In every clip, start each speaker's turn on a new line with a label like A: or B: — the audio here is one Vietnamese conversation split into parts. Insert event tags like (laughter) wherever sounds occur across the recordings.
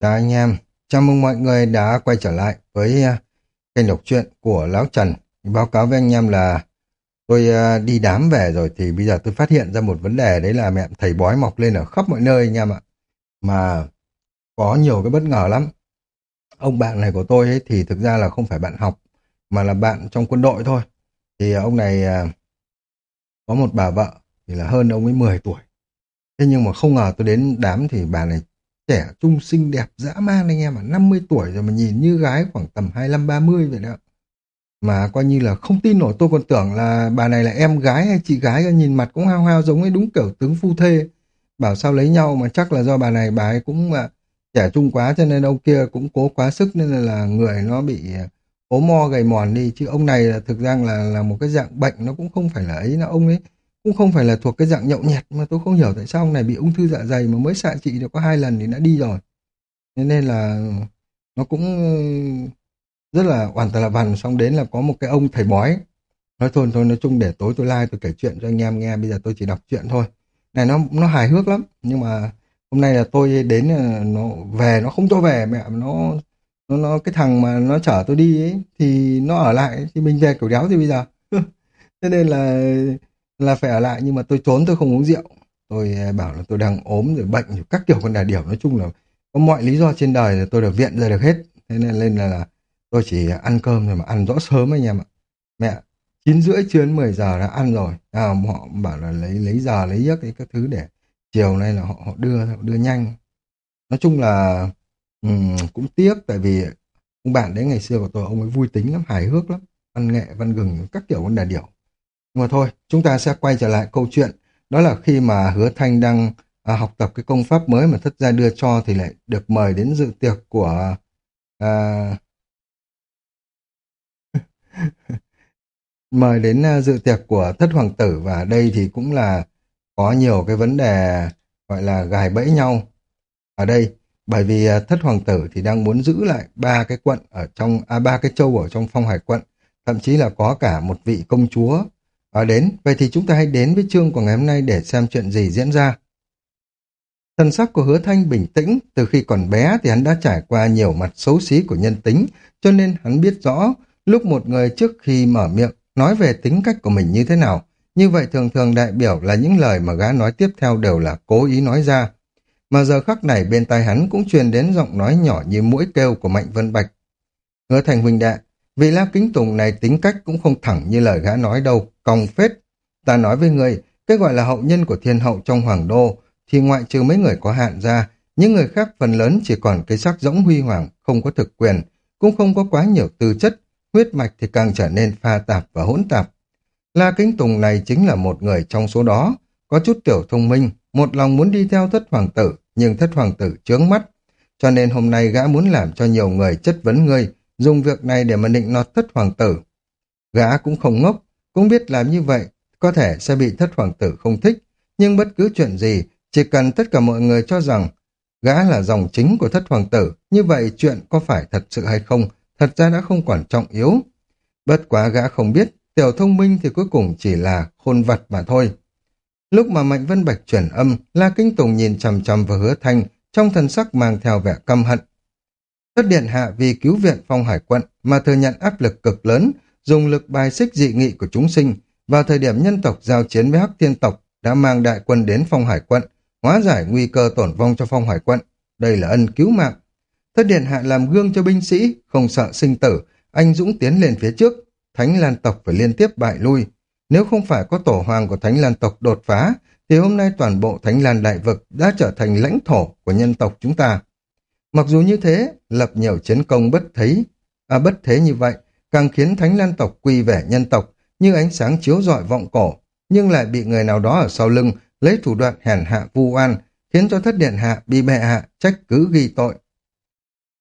A: Chào anh em, chào mừng mọi người đã quay trở lại với uh, kênh đọc truyện của Lão Trần. Báo cáo với anh em là tôi uh, đi đám về rồi thì bây giờ tôi phát hiện ra một vấn đề đấy là mẹ thầy bói mọc lên ở khắp mọi nơi anh em ạ. Mà có nhiều cái bất ngờ lắm. Ông bạn này của tôi ấy thì thực ra là không phải bạn học mà là bạn trong quân đội thôi. Thì à, ông này có một bà vợ thì là hơn ông ấy 10 tuổi. Thế nhưng mà không ngờ tôi đến đám thì bà này trẻ trung xinh đẹp dã man anh em ạ, 50 tuổi rồi mà nhìn như gái khoảng tầm 25-30 vậy đó. Mà coi như là không tin nổi tôi còn tưởng là bà này là em gái hay chị gái nhìn mặt cũng hao hao giống ấy đúng kiểu tướng phu thê. Bảo sao lấy nhau mà chắc là do bà này bà ấy cũng mà trẻ trung quá cho nên ông kia cũng cố quá sức nên là, là người nó bị à, ốm mo gầy mòn đi chứ ông này là thực ra là là một cái dạng bệnh nó cũng không phải là ấy nó ông ấy cũng không phải là thuộc cái dạng nhậu nhẹt mà tôi không hiểu tại sao ông này bị ung thư dạ dày mà mới xạ trị được có hai lần thì đã đi rồi. Nên nên là nó cũng ừ, rất là hoàn toàn là vằn. Xong đến là có một cái ông thầy bói, nói thôi thôi, nói chung để tối tôi like, tôi kể chuyện cho anh em nghe, bây giờ tôi chỉ đọc chuyện thôi. Này, nó nó hài hước lắm, nhưng mà hôm nay là tôi đến ừ, nó về, nó không cho về mẹ, nó nó nó, cái thằng mà nó chở tôi đi ấy, thì nó ở lại, thì mình về kiểu đéo thì bây giờ. (laughs) Thế nên là là phải ở lại nhưng mà tôi trốn tôi không uống rượu. Tôi à, bảo là tôi đang ốm rồi bệnh rồi các kiểu con đà điểu nói chung là có mọi lý do trên đời là tôi được viện ra được hết. Thế nên lên là, là tôi chỉ ăn cơm rồi mà ăn rõ sớm anh em ạ. Mẹ chín rưỡi trưa đến 10 giờ đã ăn rồi. À, họ bảo là lấy lấy giờ lấy giấc cái các thứ để chiều nay là họ họ đưa họ đưa nhanh. Nói chung là um, cũng tiếc tại vì ông bạn đấy ngày xưa của tôi ông ấy vui tính lắm hài hước lắm. Ăn nghệ văn gừng các kiểu con đà điểu mà thôi, chúng ta sẽ quay trở lại câu chuyện. Đó là khi mà Hứa Thanh đang à, học tập cái công pháp mới mà thất gia đưa cho thì lại được mời đến dự tiệc của... À... (laughs) mời đến à, dự tiệc của thất hoàng tử. Và đây thì cũng là có nhiều cái vấn đề gọi là gài bẫy nhau ở đây. Bởi vì à, thất hoàng tử thì đang muốn giữ lại ba cái quận ở trong à ba cái châu ở trong phong hải quận. Thậm chí là có cả một vị công chúa ở đến, vậy thì chúng ta hãy đến với chương của ngày hôm nay để xem chuyện gì diễn ra. Thần sắc của hứa thanh bình tĩnh, từ khi còn bé thì hắn đã trải qua nhiều mặt xấu xí của nhân tính, cho nên hắn biết rõ lúc một người trước khi mở miệng nói về tính cách của mình như thế nào. Như vậy thường thường đại biểu là những lời mà gã nói tiếp theo đều là cố ý nói ra. Mà giờ khắc này bên tai hắn cũng truyền đến giọng nói nhỏ như mũi kêu của Mạnh Vân Bạch. Hứa thành huynh đệ, vị la kính tùng này tính cách cũng không thẳng như lời gã nói đâu, còng phết. Ta nói với người, cái gọi là hậu nhân của thiên hậu trong hoàng đô, thì ngoại trừ mấy người có hạn ra, những người khác phần lớn chỉ còn cái sắc giống huy hoàng, không có thực quyền, cũng không có quá nhiều tư chất, huyết mạch thì càng trở nên pha tạp và hỗn tạp. La Kính Tùng này chính là một người trong số đó, có chút tiểu thông minh, một lòng muốn đi theo thất hoàng tử, nhưng thất hoàng tử chướng mắt. Cho nên hôm nay gã muốn làm cho nhiều người chất vấn ngươi, dùng việc này để mà định nọt thất hoàng tử. Gã cũng không ngốc, cũng biết làm như vậy, có thể sẽ bị thất hoàng tử không thích, nhưng bất cứ chuyện gì, chỉ cần tất cả mọi người cho rằng gã là dòng chính của thất hoàng tử, như vậy chuyện có phải thật sự hay không, thật ra đã không còn trọng yếu. Bất quá gã không biết, tiểu thông minh thì cuối cùng chỉ là khôn vật mà thôi. Lúc mà Mạnh Vân Bạch chuyển âm, La Kinh Tùng nhìn chằm chằm vào hứa thanh, trong thần sắc mang theo vẻ căm hận. Thất điện hạ vì cứu viện phong hải quận mà thừa nhận áp lực cực lớn, dùng lực bài xích dị nghị của chúng sinh, vào thời điểm nhân tộc giao chiến với Hắc Thiên tộc đã mang đại quân đến phong hải quận, hóa giải nguy cơ tổn vong cho phong hải quận. Đây là ân cứu mạng. Thất điện hạ làm gương cho binh sĩ, không sợ sinh tử, anh dũng tiến lên phía trước, Thánh Lan tộc phải liên tiếp bại lui. Nếu không phải có tổ hoàng của Thánh Lan tộc đột phá, thì hôm nay toàn bộ Thánh Lan đại vực đã trở thành lãnh thổ của nhân tộc chúng ta. Mặc dù như thế, lập nhiều chiến công bất thấy, à bất thế như vậy, càng khiến Thánh Lan tộc quy về nhân tộc như ánh sáng chiếu rọi vọng cổ, nhưng lại bị người nào đó ở sau lưng lấy thủ đoạn hèn hạ vu oan, khiến cho thất điện hạ bị bệ hạ trách cứ ghi tội.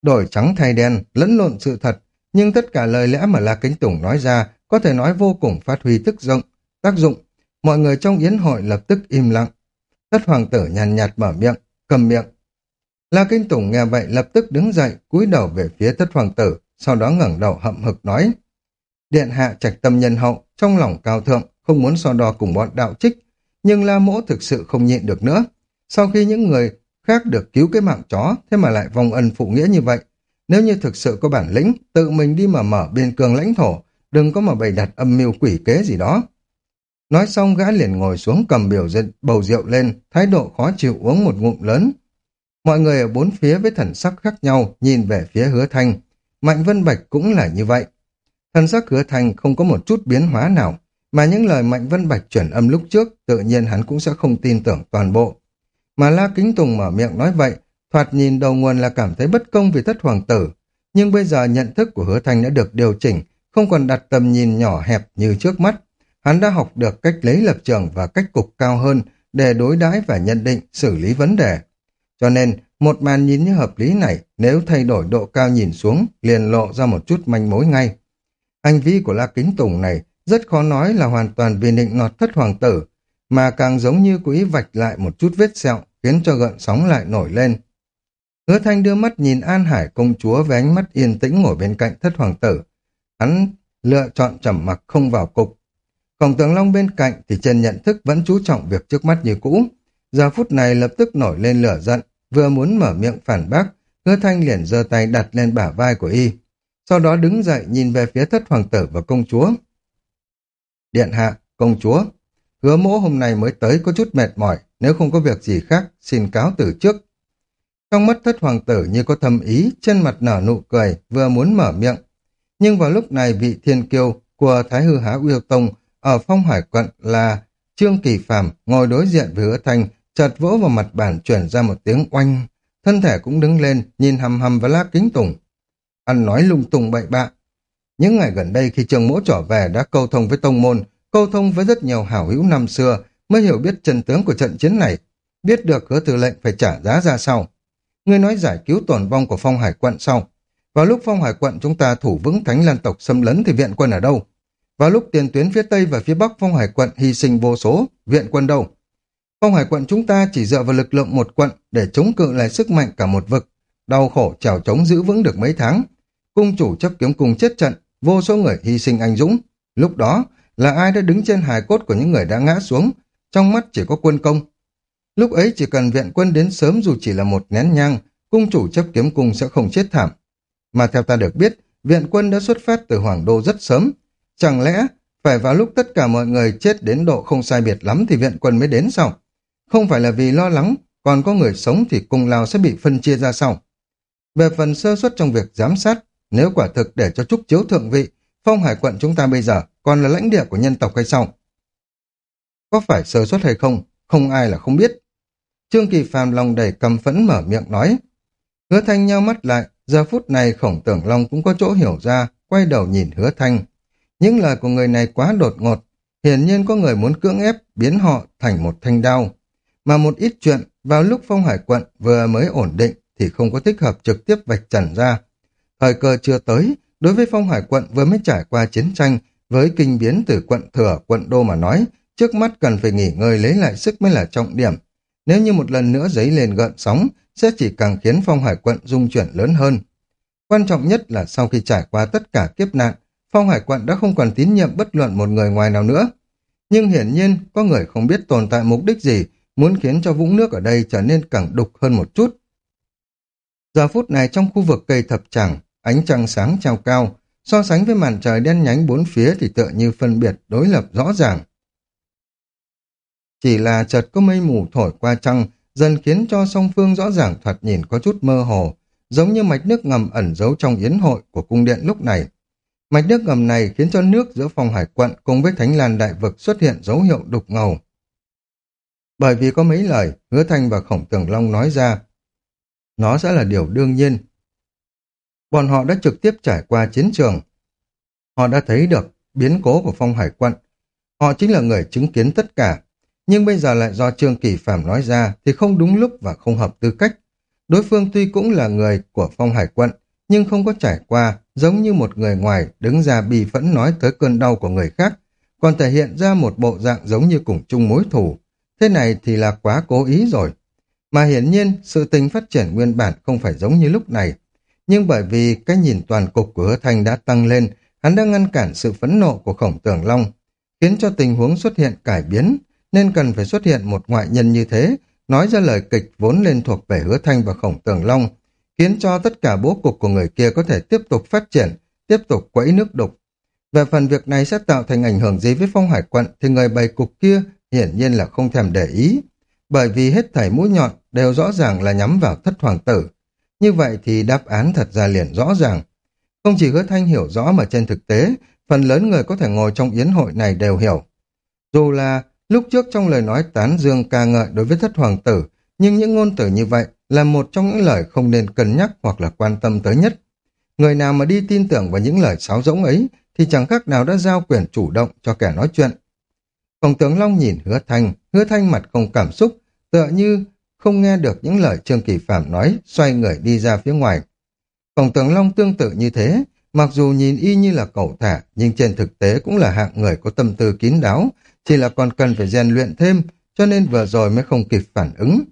A: Đổi trắng thay đen, lẫn lộn sự thật, nhưng tất cả lời lẽ mà La Kính Tùng nói ra có thể nói vô cùng phát huy tức rộng, tác dụng. Mọi người trong yến hội lập tức im lặng. Thất hoàng tử nhàn nhạt mở miệng, cầm miệng. La Kinh Tùng nghe vậy lập tức đứng dậy, cúi đầu về phía thất hoàng tử, sau đó ngẩng đầu hậm hực nói. Điện hạ trạch tâm nhân hậu, trong lòng cao thượng, không muốn so đo cùng bọn đạo trích, nhưng La Mỗ thực sự không nhịn được nữa. Sau khi những người khác được cứu cái mạng chó, thế mà lại vong ân phụ nghĩa như vậy. Nếu như thực sự có bản lĩnh, tự mình đi mà mở biên cương lãnh thổ, đừng có mà bày đặt âm mưu quỷ kế gì đó. Nói xong gã liền ngồi xuống cầm biểu diện bầu rượu lên, thái độ khó chịu uống một ngụm lớn. Mọi người ở bốn phía với thần sắc khác nhau nhìn về phía hứa thanh. Mạnh Vân Bạch cũng là như vậy. Thần sắc hứa Thành không có một chút biến hóa nào, mà những lời Mạnh Vân Bạch chuyển âm lúc trước tự nhiên hắn cũng sẽ không tin tưởng toàn bộ. Mà La Kính Tùng mở miệng nói vậy, thoạt nhìn đầu nguồn là cảm thấy bất công vì thất hoàng tử, nhưng bây giờ nhận thức của hứa Thành đã được điều chỉnh, không còn đặt tầm nhìn nhỏ hẹp như trước mắt. Hắn đã học được cách lấy lập trường và cách cục cao hơn để đối đãi và nhận định, xử lý vấn đề. Cho nên, một màn nhìn như hợp lý này, nếu thay đổi độ cao nhìn xuống, liền lộ ra một chút manh mối ngay. Hành vi của La Kính Tùng này rất khó nói là hoàn toàn vì nịnh nọt thất hoàng tử, mà càng giống như quý vạch lại một chút vết sẹo, khiến cho gợn sóng lại nổi lên. Hứa Thanh đưa mắt nhìn An Hải công chúa với ánh mắt yên tĩnh ngồi bên cạnh thất hoàng tử. Hắn lựa chọn trầm mặc không vào cục. Khổng tường long bên cạnh thì trên nhận thức vẫn chú trọng việc trước mắt như cũ. Giờ phút này lập tức nổi lên lửa giận, vừa muốn mở miệng phản bác, hứa thanh liền giơ tay đặt lên bả vai của y. Sau đó đứng dậy nhìn về phía thất hoàng tử và công chúa. Điện hạ, công chúa, hứa mỗ hôm nay mới tới có chút mệt mỏi, nếu không có việc gì khác, xin cáo từ trước. Trong mắt thất hoàng tử như có thâm ý, trên mặt nở nụ cười, vừa muốn mở miệng. Nhưng vào lúc này vị thiên kiêu của Thái Hư Há Uyêu Tông ở phong hải quận là Trương Kỳ Phàm ngồi đối diện với hứa thanh, chợt vỗ vào mặt bàn chuyển ra một tiếng oanh. Thân thể cũng đứng lên, nhìn hầm hầm và la kính tùng. Ăn nói lung tung bậy bạ. Những ngày gần đây khi trường mỗ trở về đã câu thông với tông môn, câu thông với rất nhiều hảo hữu năm xưa, mới hiểu biết chân tướng của trận chiến này, biết được hứa tư lệnh phải trả giá ra sau. Ngươi nói giải cứu tổn vong của phong hải quận sau. Vào lúc phong hải quận chúng ta thủ vững thánh lan tộc xâm lấn thì viện quân ở đâu? Vào lúc tiền tuyến phía tây và phía bắc phong hải quận hy sinh vô số, viện quân đâu? Phong hải quận chúng ta chỉ dựa vào lực lượng một quận để chống cự lại sức mạnh cả một vực. Đau khổ trèo chống giữ vững được mấy tháng. Cung chủ chấp kiếm cùng chết trận, vô số người hy sinh anh dũng. Lúc đó là ai đã đứng trên hài cốt của những người đã ngã xuống, trong mắt chỉ có quân công. Lúc ấy chỉ cần viện quân đến sớm dù chỉ là một nén nhang, cung chủ chấp kiếm cung sẽ không chết thảm. Mà theo ta được biết, viện quân đã xuất phát từ Hoàng Đô rất sớm. Chẳng lẽ phải vào lúc tất cả mọi người chết đến độ không sai biệt lắm thì viện quân mới đến sao? Không phải là vì lo lắng, còn có người sống thì cung lao sẽ bị phân chia ra sau. Về phần sơ suất trong việc giám sát, nếu quả thực để cho Trúc Chiếu thượng vị, phong hải quận chúng ta bây giờ còn là lãnh địa của nhân tộc hay sao? Có phải sơ suất hay không? Không ai là không biết. Trương Kỳ Phàm lòng đầy cầm phẫn mở miệng nói. Hứa Thanh nhau mắt lại, giờ phút này khổng tưởng Long cũng có chỗ hiểu ra, quay đầu nhìn Hứa Thanh. Những lời của người này quá đột ngột, hiển nhiên có người muốn cưỡng ép biến họ thành một thanh đao. Mà một ít chuyện vào lúc phong hải quận vừa mới ổn định thì không có thích hợp trực tiếp vạch trần ra. Thời cơ chưa tới, đối với phong hải quận vừa mới trải qua chiến tranh với kinh biến từ quận thừa, quận đô mà nói, trước mắt cần phải nghỉ ngơi lấy lại sức mới là trọng điểm. Nếu như một lần nữa giấy lên gợn sóng, sẽ chỉ càng khiến phong hải quận dung chuyển lớn hơn. Quan trọng nhất là sau khi trải qua tất cả kiếp nạn, phong hải quận đã không còn tín nhiệm bất luận một người ngoài nào nữa. Nhưng hiển nhiên, có người không biết tồn tại mục đích gì, muốn khiến cho vũng nước ở đây trở nên càng đục hơn một chút. Giờ phút này trong khu vực cây thập chẳng, ánh trăng sáng trao cao, so sánh với màn trời đen nhánh bốn phía thì tựa như phân biệt đối lập rõ ràng. Chỉ là chợt có mây mù thổi qua trăng, dần khiến cho song phương rõ ràng thoạt nhìn có chút mơ hồ, giống như mạch nước ngầm ẩn giấu trong yến hội của cung điện lúc này. Mạch nước ngầm này khiến cho nước giữa phòng hải quận cùng với thánh lan đại vực xuất hiện dấu hiệu đục ngầu. Bởi vì có mấy lời, hứa thanh và khổng tường long nói ra, nó sẽ là điều đương nhiên. Bọn họ đã trực tiếp trải qua chiến trường. Họ đã thấy được biến cố của phong hải quận. Họ chính là người chứng kiến tất cả, nhưng bây giờ lại do Trương Kỳ Phạm nói ra thì không đúng lúc và không hợp tư cách. Đối phương tuy cũng là người của phong hải quận, nhưng không có trải qua, giống như một người ngoài đứng ra bì phẫn nói tới cơn đau của người khác, còn thể hiện ra một bộ dạng giống như cùng chung mối thù. Thế này thì là quá cố ý rồi. Mà hiển nhiên, sự tình phát triển nguyên bản không phải giống như lúc này. Nhưng bởi vì cái nhìn toàn cục của hứa thanh đã tăng lên, hắn đã ngăn cản sự phẫn nộ của khổng tường long, khiến cho tình huống xuất hiện cải biến, nên cần phải xuất hiện một ngoại nhân như thế nói ra lời kịch vốn lên thuộc về hứa thanh và khổng tường long, khiến cho tất cả bố cục của người kia có thể tiếp tục phát triển, tiếp tục quẫy nước đục. Về phần việc này sẽ tạo thành ảnh hưởng gì với phong hải quận thì người bày cục kia hiển nhiên là không thèm để ý, bởi vì hết thảy mũi nhọn đều rõ ràng là nhắm vào thất hoàng tử. Như vậy thì đáp án thật ra liền rõ ràng. Không chỉ hứa thanh hiểu rõ mà trên thực tế, phần lớn người có thể ngồi trong yến hội này đều hiểu. Dù là lúc trước trong lời nói tán dương ca ngợi đối với thất hoàng tử, nhưng những ngôn tử như vậy là một trong những lời không nên cân nhắc hoặc là quan tâm tới nhất. Người nào mà đi tin tưởng vào những lời sáo rỗng ấy thì chẳng khác nào đã giao quyền chủ động cho kẻ nói chuyện. Khổng tướng Long nhìn hứa thanh, hứa thanh mặt không cảm xúc, tựa như không nghe được những lời Trương Kỳ Phạm nói, xoay người đi ra phía ngoài. Khổng tướng Long tương tự như thế, mặc dù nhìn y như là cẩu thả, nhưng trên thực tế cũng là hạng người có tâm tư kín đáo, chỉ là còn cần phải rèn luyện thêm, cho nên vừa rồi mới không kịp phản ứng.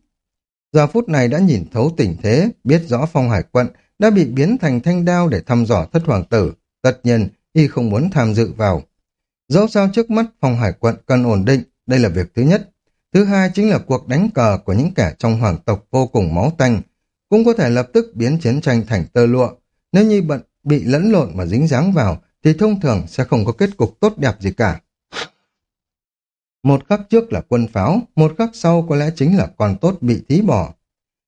A: Giờ phút này đã nhìn thấu tình thế, biết rõ phong hải quận đã bị biến thành thanh đao để thăm dò thất hoàng tử. Tất nhiên, y không muốn tham dự vào. Dẫu sao trước mắt phòng hải quận cần ổn định, đây là việc thứ nhất. Thứ hai chính là cuộc đánh cờ của những kẻ trong hoàng tộc vô cùng máu tanh, cũng có thể lập tức biến chiến tranh thành tơ lụa. Nếu như bận bị lẫn lộn mà dính dáng vào, thì thông thường sẽ không có kết cục tốt đẹp gì cả. Một khắc trước là quân pháo, một khắc sau có lẽ chính là con tốt bị thí bỏ.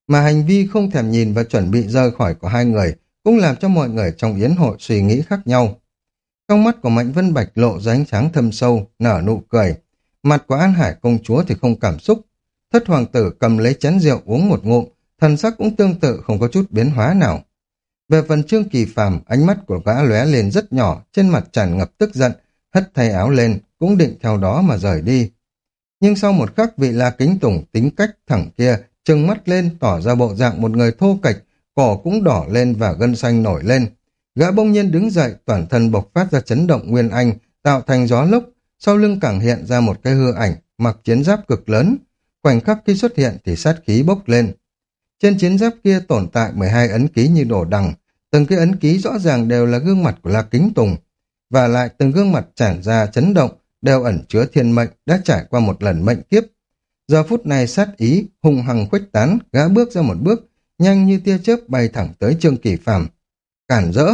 A: Mà hành vi không thèm nhìn và chuẩn bị rời khỏi của hai người cũng làm cho mọi người trong yến hội suy nghĩ khác nhau. Trong mắt của Mạnh Vân Bạch lộ ra ánh sáng thâm sâu, nở nụ cười. Mặt của An Hải công chúa thì không cảm xúc. Thất hoàng tử cầm lấy chén rượu uống một ngụm, thần sắc cũng tương tự không có chút biến hóa nào. Về phần Trương Kỳ Phàm, ánh mắt của gã lóe lên rất nhỏ, trên mặt tràn ngập tức giận, hất thay áo lên, cũng định theo đó mà rời đi. Nhưng sau một khắc vị La Kính Tùng tính cách thẳng kia, trừng mắt lên tỏ ra bộ dạng một người thô kệch, cổ cũng đỏ lên và gân xanh nổi lên. Gã bỗng nhiên đứng dậy, toàn thân bộc phát ra chấn động nguyên anh, tạo thành gió lốc, sau lưng càng hiện ra một cái hư ảnh, mặc chiến giáp cực lớn. Khoảnh khắc khi xuất hiện thì sát khí bốc lên. Trên chiến giáp kia tồn tại 12 ấn ký như đổ đằng, từng cái ấn ký rõ ràng đều là gương mặt của La Kính Tùng, và lại từng gương mặt tràn ra chấn động, đều ẩn chứa thiên mệnh đã trải qua một lần mệnh kiếp. Giờ phút này sát ý, hung hăng khuếch tán, gã bước ra một bước, nhanh như tia chớp bay thẳng tới Trương Kỳ Phàm. Cản rỡ!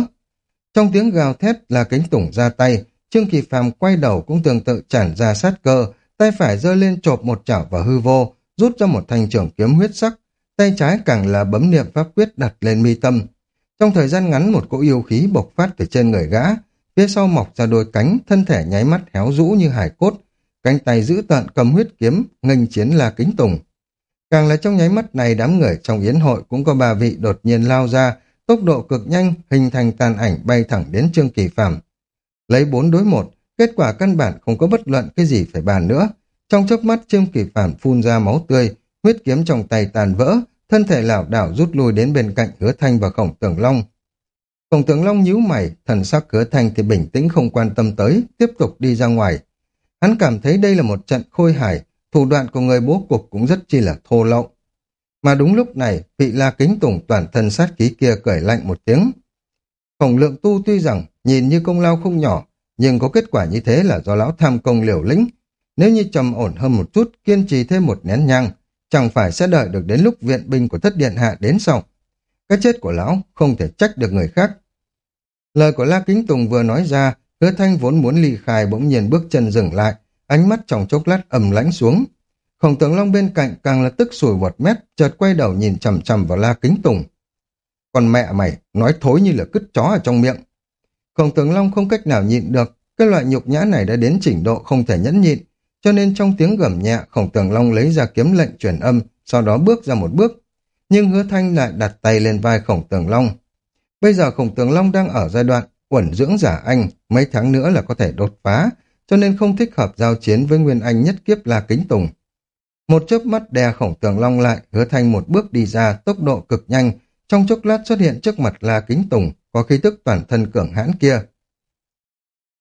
A: Trong tiếng gào thét là cánh tủng ra tay, Trương Kỳ Phàm quay đầu cũng tương tự chản ra sát cơ, tay phải giơ lên chộp một chảo vào hư vô, rút ra một thanh trưởng kiếm huyết sắc, tay trái càng là bấm niệm pháp quyết đặt lên mi tâm. Trong thời gian ngắn một cỗ yêu khí bộc phát từ trên người gã, phía sau mọc ra đôi cánh, thân thể nháy mắt héo rũ như hải cốt, cánh tay giữ tận cầm huyết kiếm, nghênh chiến là kính tùng. Càng là trong nháy mắt này đám người trong yến hội cũng có ba vị đột nhiên lao ra, tốc độ cực nhanh, hình thành tàn ảnh bay thẳng đến Trương Kỳ Phàm. Lấy bốn đối một, kết quả căn bản không có bất luận cái gì phải bàn nữa. Trong chớp mắt Trương Kỳ Phàm phun ra máu tươi, huyết kiếm trong tay tàn vỡ, thân thể lảo đảo rút lui đến bên cạnh Hứa Thanh và Khổng Tường Long. Khổng Tường Long nhíu mày, thần sắc Hứa Thanh thì bình tĩnh không quan tâm tới, tiếp tục đi ra ngoài. Hắn cảm thấy đây là một trận khôi hài, thủ đoạn của người bố cục cũng rất chi là thô lậu. Mà đúng lúc này, vị la kính tùng toàn thân sát khí kia cởi lạnh một tiếng. Khổng lượng tu tuy rằng nhìn như công lao không nhỏ, nhưng có kết quả như thế là do lão tham công liều lĩnh. Nếu như trầm ổn hơn một chút, kiên trì thêm một nén nhang, chẳng phải sẽ đợi được đến lúc viện binh của thất điện hạ đến sau. Cái chết của lão không thể trách được người khác. Lời của La Kính Tùng vừa nói ra, hứa thanh vốn muốn ly khai bỗng nhiên bước chân dừng lại, ánh mắt trong chốc lát ầm lãnh xuống. Khổng tướng Long bên cạnh càng là tức sùi vọt mép, chợt quay đầu nhìn chầm chầm vào La Kính Tùng. Còn mẹ mày, nói thối như là cứt chó ở trong miệng. Khổng tướng Long không cách nào nhịn được, cái loại nhục nhã này đã đến trình độ không thể nhẫn nhịn, cho nên trong tiếng gầm nhẹ, khổng tường long lấy ra kiếm lệnh truyền âm, sau đó bước ra một bước. Nhưng hứa thanh lại đặt tay lên vai khổng tường long. Bây giờ khổng tường long đang ở giai đoạn uẩn dưỡng giả anh, mấy tháng nữa là có thể đột phá, cho nên không thích hợp giao chiến với Nguyên Anh nhất kiếp là kính tùng. Một chớp mắt đè khổng tường long lại, hứa thanh một bước đi ra, tốc độ cực nhanh, trong chốc lát xuất hiện trước mặt là kính tùng, có khí tức toàn thân cường hãn kia.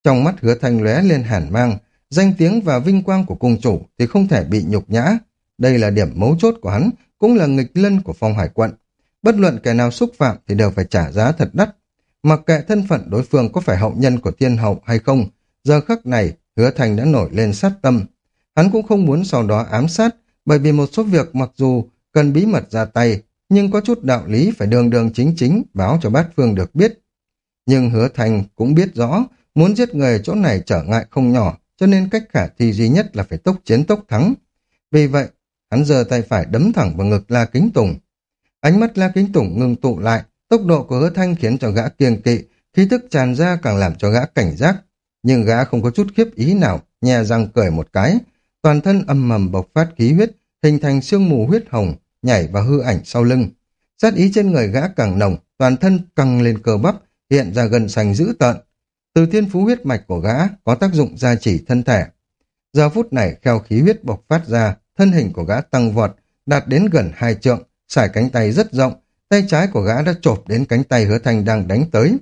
A: Trong mắt hứa thanh lóe lên hàn mang, danh tiếng và vinh quang của cung chủ thì không thể bị nhục nhã. Đây là điểm mấu chốt của hắn, cũng là nghịch lân của phong hải quận. Bất luận kẻ nào xúc phạm thì đều phải trả giá thật đắt. Mặc kệ thân phận đối phương có phải hậu nhân của thiên hậu hay không, giờ khắc này hứa thành đã nổi lên sát tâm. Hắn cũng không muốn sau đó ám sát, bởi vì một số việc mặc dù cần bí mật ra tay, nhưng có chút đạo lý phải đường đường chính chính báo cho bát phương được biết. Nhưng hứa thành cũng biết rõ, muốn giết người chỗ này trở ngại không nhỏ, cho nên cách khả thi duy nhất là phải tốc chiến tốc thắng. Vì vậy, hắn giơ tay phải đấm thẳng vào ngực La Kính Tùng. Ánh mắt La Kính Tùng ngưng tụ lại, tốc độ của hứa thanh khiến cho gã kiêng kỵ, khí thức tràn ra càng làm cho gã cảnh giác. Nhưng gã không có chút khiếp ý nào, nhè răng cười một cái, toàn thân âm mầm bộc phát khí huyết, hình thành sương mù huyết hồng, nhảy vào hư ảnh sau lưng. Sát ý trên người gã càng nồng, toàn thân căng lên cơ bắp, hiện ra gần sành dữ tợn. Từ thiên phú huyết mạch của gã có tác dụng gia trì thân thể. Giờ phút này kheo khí huyết bộc phát ra, thân hình của gã tăng vọt, đạt đến gần hai trượng, xải cánh tay rất rộng, tay trái của gã đã chộp đến cánh tay hứa thanh đang đánh tới.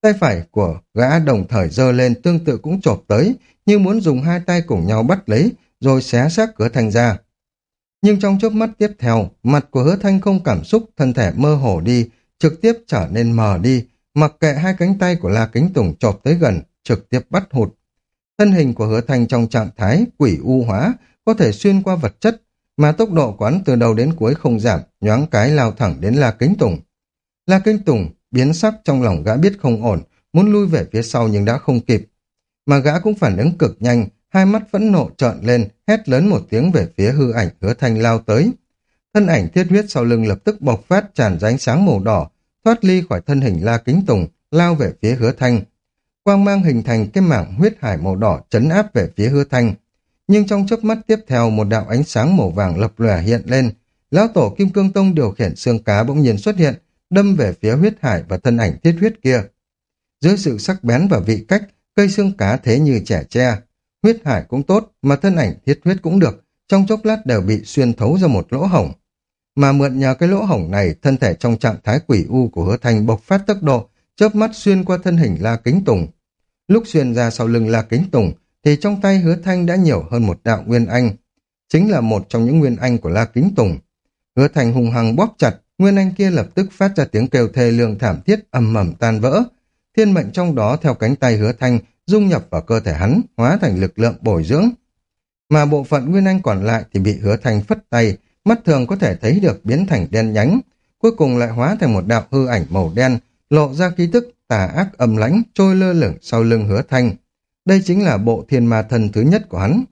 A: Tay phải của gã đồng thời giơ lên tương tự cũng chộp tới, như muốn dùng hai tay cùng nhau bắt lấy, rồi xé xác hứa thanh ra. Nhưng trong chớp mắt tiếp theo, mặt của hứa thanh không cảm xúc, thân thể mơ hồ đi, trực tiếp trở nên mờ đi, mặc kệ hai cánh tay của La Kính Tùng chộp tới gần, trực tiếp bắt hụt. Thân hình của hứa thanh trong trạng thái quỷ u hóa, có thể xuyên qua vật chất, mà tốc độ quán từ đầu đến cuối không giảm, nhoáng cái lao thẳng đến La Kính Tùng. La Kính Tùng biến sắc trong lòng gã biết không ổn, muốn lui về phía sau nhưng đã không kịp. Mà gã cũng phản ứng cực nhanh, hai mắt phẫn nộ trợn lên, hét lớn một tiếng về phía hư ảnh hứa thanh lao tới. Thân ảnh thiết huyết sau lưng lập tức bộc phát tràn ra ánh sáng màu đỏ, thoát ly khỏi thân hình La Kính Tùng, lao về phía hứa thanh. Quang mang hình thành cái mảng huyết hải màu đỏ chấn áp về phía hứa thanh. Nhưng trong chớp mắt tiếp theo một đạo ánh sáng màu vàng lập lòe hiện lên, lão tổ Kim Cương Tông điều khiển xương cá bỗng nhiên xuất hiện, đâm về phía huyết hải và thân ảnh thiết huyết kia. Dưới sự sắc bén và vị cách, cây xương cá thế như trẻ tre. Huyết hải cũng tốt, mà thân ảnh thiết huyết cũng được, trong chốc lát đều bị xuyên thấu ra một lỗ hổng. Mà mượn nhờ cái lỗ hổng này, thân thể trong trạng thái quỷ u của hứa thanh bộc phát tốc độ, chớp mắt xuyên qua thân hình La Kính Tùng. Lúc xuyên ra sau lưng La Kính Tùng, thì trong tay hứa thanh đã nhiều hơn một đạo nguyên anh. Chính là một trong những nguyên anh của La Kính Tùng. Hứa thanh hùng hăng bóp chặt, nguyên anh kia lập tức phát ra tiếng kêu thê lương thảm thiết ầm mầm tan vỡ. Thiên mệnh trong đó theo cánh tay hứa thanh dung nhập vào cơ thể hắn, hóa thành lực lượng bồi dưỡng. Mà bộ phận nguyên anh còn lại thì bị hứa thanh phất tay, mắt thường có thể thấy được biến thành đen nhánh, cuối cùng lại hóa thành một đạo hư ảnh màu đen, lộ ra ký tức tà ác âm lãnh trôi lơ lửng sau lưng hứa thanh. Đây chính là bộ thiên ma thân thứ nhất của hắn.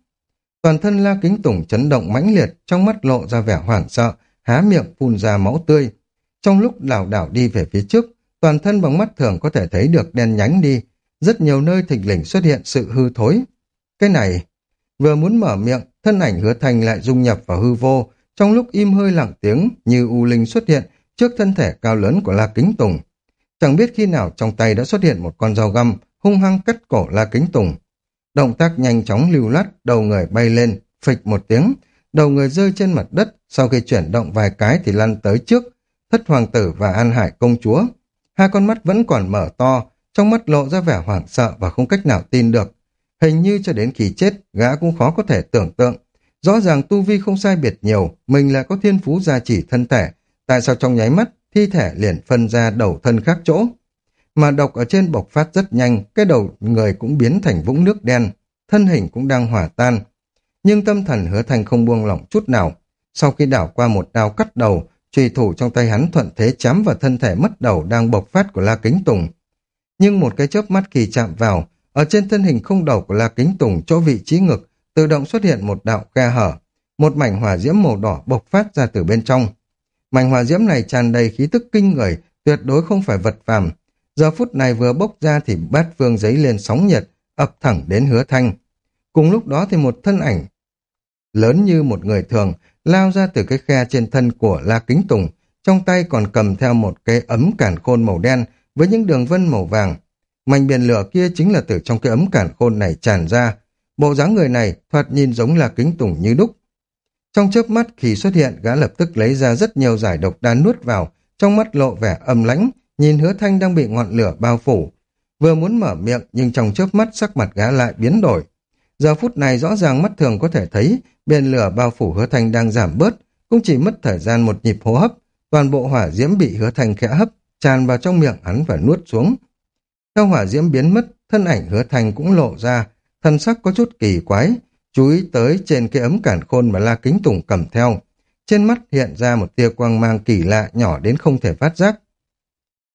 A: Toàn thân la kính tùng chấn động mãnh liệt, trong mắt lộ ra vẻ hoảng sợ, há miệng phun ra máu tươi. Trong lúc đảo đảo đi về phía trước, toàn thân bằng mắt thường có thể thấy được đen nhánh đi, rất nhiều nơi thình lình xuất hiện sự hư thối. Cái này, vừa muốn mở miệng, thân ảnh hứa thành lại dung nhập vào hư vô, trong lúc im hơi lặng tiếng như u linh xuất hiện trước thân thể cao lớn của La Kính Tùng. Chẳng biết khi nào trong tay đã xuất hiện một con dao găm, hung hăng cắt cổ La Kính Tùng. Động tác nhanh chóng lưu lát, đầu người bay lên, phịch một tiếng, đầu người rơi trên mặt đất, sau khi chuyển động vài cái thì lăn tới trước, thất hoàng tử và an hải công chúa. Hai con mắt vẫn còn mở to, trong mắt lộ ra vẻ hoảng sợ và không cách nào tin được. Hình như cho đến khi chết, gã cũng khó có thể tưởng tượng. Rõ ràng tu vi không sai biệt nhiều, mình lại có thiên phú gia chỉ thân thể. Tại sao trong nháy mắt, thi thể liền phân ra đầu thân khác chỗ? Mà độc ở trên bộc phát rất nhanh, cái đầu người cũng biến thành vũng nước đen, thân hình cũng đang hỏa tan. Nhưng tâm thần hứa thành không buông lỏng chút nào. Sau khi đảo qua một đao cắt đầu, truy thủ trong tay hắn thuận thế chám vào thân thể mất đầu đang bộc phát của La Kính Tùng. Nhưng một cái chớp mắt khi chạm vào, ở trên thân hình không đầu của La Kính Tùng chỗ vị trí ngực, tự động xuất hiện một đạo khe hở, một mảnh hỏa diễm màu đỏ bộc phát ra từ bên trong. Mảnh hỏa diễm này tràn đầy khí tức kinh người, tuyệt đối không phải vật phàm. Giờ phút này vừa bốc ra thì bát phương giấy lên sóng nhiệt, ập thẳng đến hứa thanh. Cùng lúc đó thì một thân ảnh lớn như một người thường lao ra từ cái khe trên thân của La Kính Tùng, trong tay còn cầm theo một cái ấm cản khôn màu đen với những đường vân màu vàng. Mảnh biển lửa kia chính là từ trong cái ấm cản khôn này tràn ra. Bộ dáng người này thoạt nhìn giống là kính tùng như đúc. Trong chớp mắt khi xuất hiện, gã lập tức lấy ra rất nhiều giải độc đan nuốt vào, trong mắt lộ vẻ âm lãnh, nhìn hứa thanh đang bị ngọn lửa bao phủ. Vừa muốn mở miệng nhưng trong chớp mắt sắc mặt gã lại biến đổi. Giờ phút này rõ ràng mắt thường có thể thấy biển lửa bao phủ hứa thanh đang giảm bớt, cũng chỉ mất thời gian một nhịp hô hấp, toàn bộ hỏa diễm bị hứa thanh khẽ hấp, tràn vào trong miệng hắn và nuốt xuống. Theo hỏa diễm biến mất, thân ảnh hứa thành cũng lộ ra, thân sắc có chút kỳ quái, chú ý tới trên cái ấm cản khôn mà La Kính Tùng cầm theo. Trên mắt hiện ra một tia quang mang kỳ lạ nhỏ đến không thể phát giác.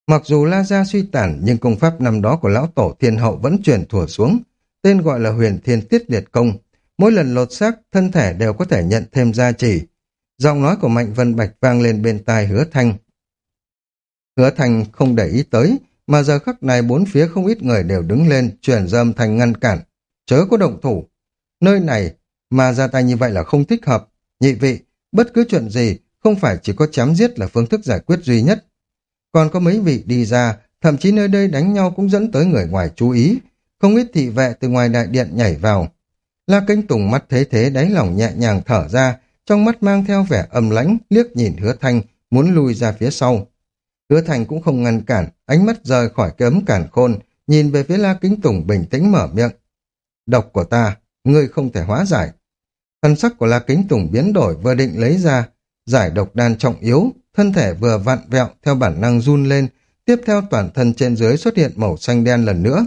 A: Mặc dù La Gia suy tàn nhưng công pháp năm đó của lão tổ thiên hậu vẫn truyền thủa xuống, tên gọi là huyền thiên tiết liệt công. Mỗi lần lột xác, thân thể đều có thể nhận thêm gia trì. Giọng nói của Mạnh Vân Bạch vang lên bên tai hứa thanh. Hứa thanh không để ý tới, mà giờ khắc này bốn phía không ít người đều đứng lên, chuyển dâm thành ngăn cản. Chớ có động thủ. Nơi này mà ra tay như vậy là không thích hợp. Nhị vị, bất cứ chuyện gì, không phải chỉ có chém giết là phương thức giải quyết duy nhất. Còn có mấy vị đi ra, thậm chí nơi đây đánh nhau cũng dẫn tới người ngoài chú ý. Không ít thị vệ từ ngoài đại điện nhảy vào. La Kinh Tùng mắt thế thế đáy lòng nhẹ nhàng thở ra, trong mắt mang theo vẻ âm lãnh, liếc nhìn hứa thanh, muốn lui ra phía sau. Hứa Thành cũng không ngăn cản, ánh mắt rời khỏi cái ấm cản khôn, nhìn về phía La Kính Tùng bình tĩnh mở miệng. Độc của ta, ngươi không thể hóa giải. Thân sắc của La Kính Tùng biến đổi vừa định lấy ra, giải độc đan trọng yếu, thân thể vừa vặn vẹo theo bản năng run lên, tiếp theo toàn thân trên dưới xuất hiện màu xanh đen lần nữa.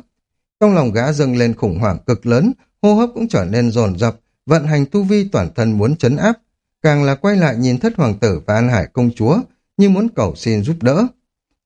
A: Trong lòng gã dâng lên khủng hoảng cực lớn, hô hấp cũng trở nên dồn dập, vận hành tu vi toàn thân muốn chấn áp, càng là quay lại nhìn thất hoàng tử và An Hải công chúa, như muốn cầu xin giúp đỡ.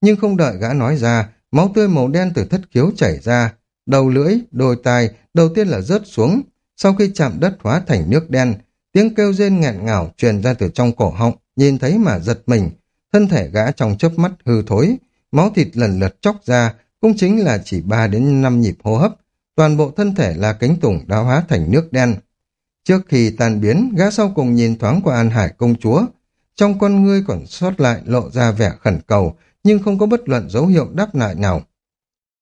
A: Nhưng không đợi gã nói ra, máu tươi màu đen từ thất khiếu chảy ra, đầu lưỡi, đôi tai, đầu tiên là rớt xuống, sau khi chạm đất hóa thành nước đen, tiếng kêu rên nghẹn ngào truyền ra từ trong cổ họng, nhìn thấy mà giật mình, thân thể gã trong chớp mắt hư thối, máu thịt lần lượt chóc ra, cũng chính là chỉ 3 đến 5 nhịp hô hấp, toàn bộ thân thể là cánh tùng đã hóa thành nước đen. Trước khi tan biến, gã sau cùng nhìn thoáng qua An Hải công chúa, trong con ngươi còn sót lại lộ ra vẻ khẩn cầu, nhưng không có bất luận dấu hiệu đáp lại nào.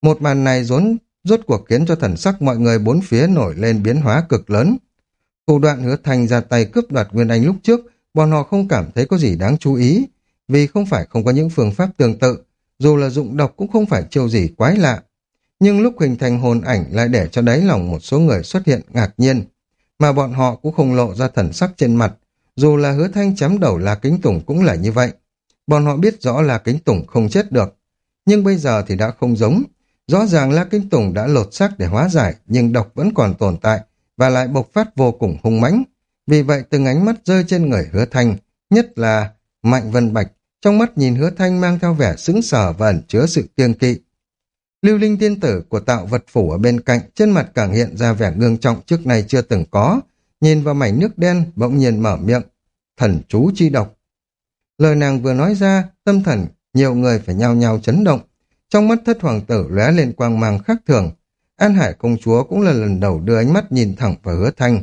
A: Một màn này rốn rốt cuộc khiến cho thần sắc mọi người bốn phía nổi lên biến hóa cực lớn. Thủ đoạn hứa thành ra tay cướp đoạt Nguyên Anh lúc trước, bọn họ không cảm thấy có gì đáng chú ý, vì không phải không có những phương pháp tương tự, dù là dụng độc cũng không phải chiêu gì quái lạ. Nhưng lúc hình thành hồn ảnh lại để cho đáy lòng một số người xuất hiện ngạc nhiên, mà bọn họ cũng không lộ ra thần sắc trên mặt, dù là hứa thanh chém đầu là kính tùng cũng là như vậy. Bọn họ biết rõ là kính tùng không chết được, nhưng bây giờ thì đã không giống. Rõ ràng là kính tùng đã lột xác để hóa giải, nhưng độc vẫn còn tồn tại, và lại bộc phát vô cùng hung mãnh. Vì vậy từng ánh mắt rơi trên người hứa thanh, nhất là Mạnh Vân Bạch, trong mắt nhìn hứa thanh mang theo vẻ sững sờ và ẩn chứa sự kiêng kỵ. Lưu linh tiên tử của tạo vật phủ ở bên cạnh, trên mặt càng hiện ra vẻ ngương trọng trước nay chưa từng có, nhìn vào mảnh nước đen, bỗng nhiên mở miệng, thần chú chi độc. Lời nàng vừa nói ra, tâm thần, nhiều người phải nhao nhao chấn động, trong mắt thất hoàng tử lóe lên quang mang khác thường, An Hải công chúa cũng là lần đầu đưa ánh mắt nhìn thẳng vào hứa thanh.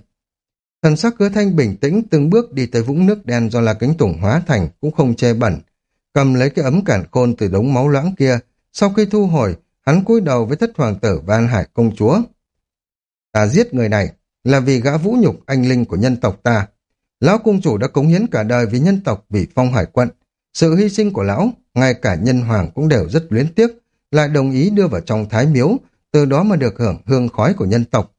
A: Thần sắc hứa thanh bình tĩnh từng bước đi tới vũng nước đen do là kính tủng hóa thành cũng không chê bẩn. Cầm lấy cái ấm cản khôn từ đống máu loãng kia, sau khi thu hồi, hắn cúi đầu với thất hoàng tử và An Hải công chúa. Ta giết người này là vì gã vũ nhục anh linh của nhân tộc ta. Lão cung chủ đã cống hiến cả đời vì nhân tộc vì phong hải quận. Sự hy sinh của lão, ngay cả nhân hoàng cũng đều rất luyến tiếc, lại đồng ý đưa vào trong thái miếu, từ đó mà được hưởng hương khói của nhân tộc.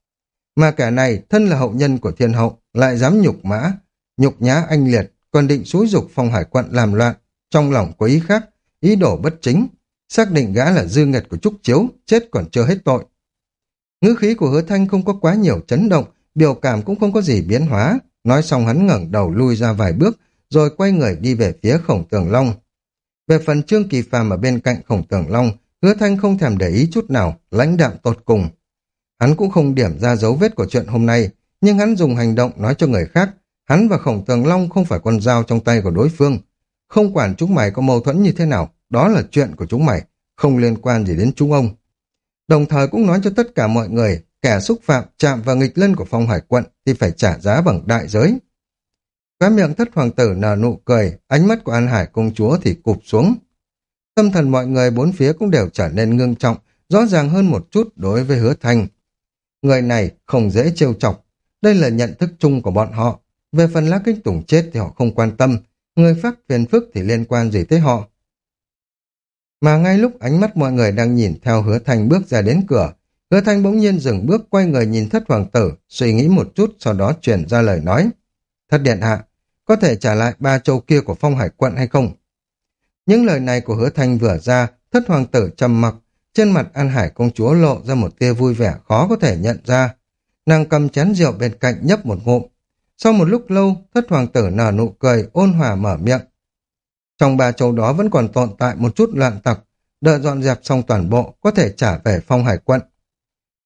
A: Mà kẻ này, thân là hậu nhân của thiên hậu, lại dám nhục mã, nhục nhã anh liệt, còn định xúi dục phong hải quận làm loạn, trong lòng có ý khác, ý đồ bất chính, xác định gã là dư nghệt của Trúc Chiếu, chết còn chưa hết tội. Ngữ khí của hứa thanh không có quá nhiều chấn động, biểu cảm cũng không có gì biến hóa, nói xong hắn ngẩng đầu lui ra vài bước, rồi quay người đi về phía khổng tường long. Về phần Trương Kỳ Phàm ở bên cạnh khổng tường long, hứa thanh không thèm để ý chút nào, lãnh đạm tột cùng. Hắn cũng không điểm ra dấu vết của chuyện hôm nay, nhưng hắn dùng hành động nói cho người khác, hắn và khổng tường long không phải con dao trong tay của đối phương. Không quản chúng mày có mâu thuẫn như thế nào, đó là chuyện của chúng mày, không liên quan gì đến chúng ông. Đồng thời cũng nói cho tất cả mọi người, kẻ xúc phạm chạm vào nghịch lân của phong hải quận thì phải trả giá bằng đại giới. Khóe miệng thất hoàng tử nở nụ cười, ánh mắt của An Hải công chúa thì cụp xuống. Tâm thần mọi người bốn phía cũng đều trở nên ngưng trọng, rõ ràng hơn một chút đối với hứa thanh. Người này không dễ trêu chọc, đây là nhận thức chung của bọn họ. Về phần lá kinh tùng chết thì họ không quan tâm, người phát phiền phức thì liên quan gì tới họ. Mà ngay lúc ánh mắt mọi người đang nhìn theo hứa thanh bước ra đến cửa, hứa thanh bỗng nhiên dừng bước quay người nhìn thất hoàng tử, suy nghĩ một chút sau đó truyền ra lời nói. Thất điện hạ, có thể trả lại ba châu kia của phong hải quận hay không? Những lời này của hứa thanh vừa ra, thất hoàng tử trầm mặc, trên mặt An Hải công chúa lộ ra một tia vui vẻ khó có thể nhận ra. Nàng cầm chén rượu bên cạnh nhấp một ngụm. Sau một lúc lâu, thất hoàng tử nở nụ cười, ôn hòa mở miệng. Trong ba châu đó vẫn còn tồn tại một chút loạn tặc, đợi dọn dẹp xong toàn bộ, có thể trả về phong hải quận.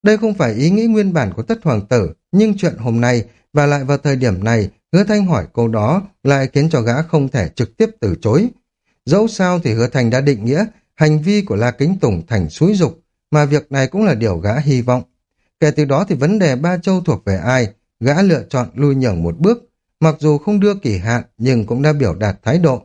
A: Đây không phải ý nghĩ nguyên bản của tất hoàng tử, nhưng chuyện hôm nay và lại vào thời điểm này, hứa thanh hỏi câu đó lại khiến cho gã không thể trực tiếp từ chối. Dẫu sao thì hứa thanh đã định nghĩa hành vi của La Kính Tùng thành suối dục, mà việc này cũng là điều gã hy vọng. Kể từ đó thì vấn đề ba châu thuộc về ai, gã lựa chọn lui nhường một bước, mặc dù không đưa kỳ hạn nhưng cũng đã biểu đạt thái độ.